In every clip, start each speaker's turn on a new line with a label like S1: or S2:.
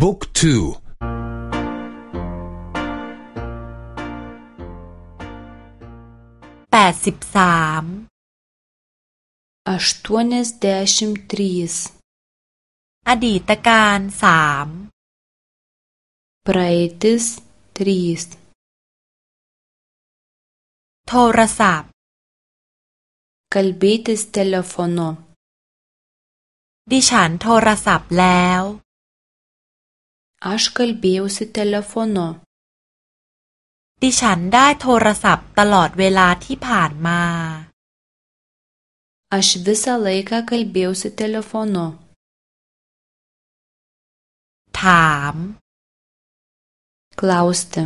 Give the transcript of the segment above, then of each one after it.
S1: บุ๊กทู
S2: แปดสิบสาม
S3: aštuoniasdešimt
S2: อดีตการสาม
S3: praeitis trys
S2: โทรศัพท์
S3: kalbėtis telefonu
S2: ดิฉันโทรศัพท์แล้ว
S3: aš kalbėjausi telefonu
S2: ดิฉันได้โทรศัพท์ตลอดเวลาที่ผ่านมา
S3: aš visą laiką kalbėjausi telefonu
S2: ถาม
S3: klausti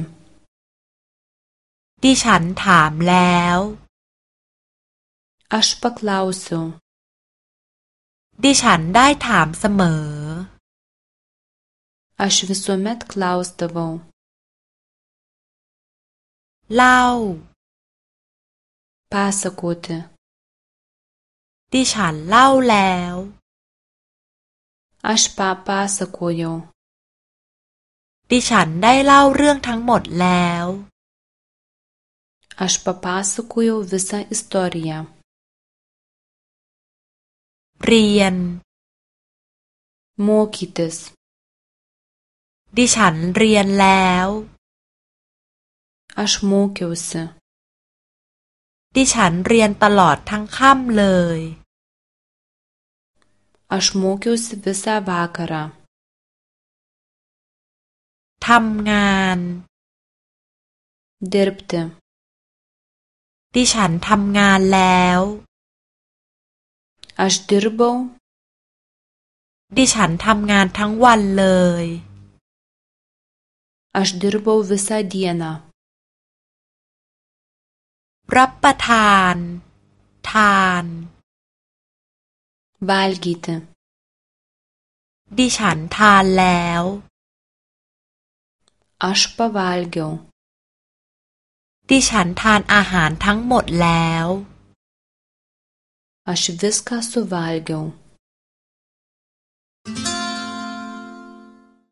S2: ดิฉันถามแล้ว
S3: aš paklausiau
S2: ดิฉันได้ถามเสมอ
S3: aš visuomet klausdavau
S2: เล่า
S3: pasakoti
S2: ดิฉันเล่าแล้ว
S3: aš papasakojau
S2: ดิฉันได้เล่าเรื่องทั้งหมดแล้ว
S3: aš papasakojau visą istoriją
S2: เรียน
S3: mokytis
S2: ดิฉันเรียนแล้ว
S3: aš mokiausi
S2: ดิฉันเรียนตลอดทั้งค่ำเลย
S3: aš mokiausi visą vakarą
S2: ทำงาน
S3: dirbti
S2: ดิฉันทำงานแล้ว
S3: aš dirbau
S2: ดิฉันทำงานทั้งวันเลย
S3: aš dirbau visą dieną
S2: รับประทาน ทาน
S3: valgyti
S2: ดิฉันทานแล้ว
S3: aš pavalgiau
S2: ดิฉันทานอาหารทั้งหมดแล้ว
S3: aš viską suvalgiau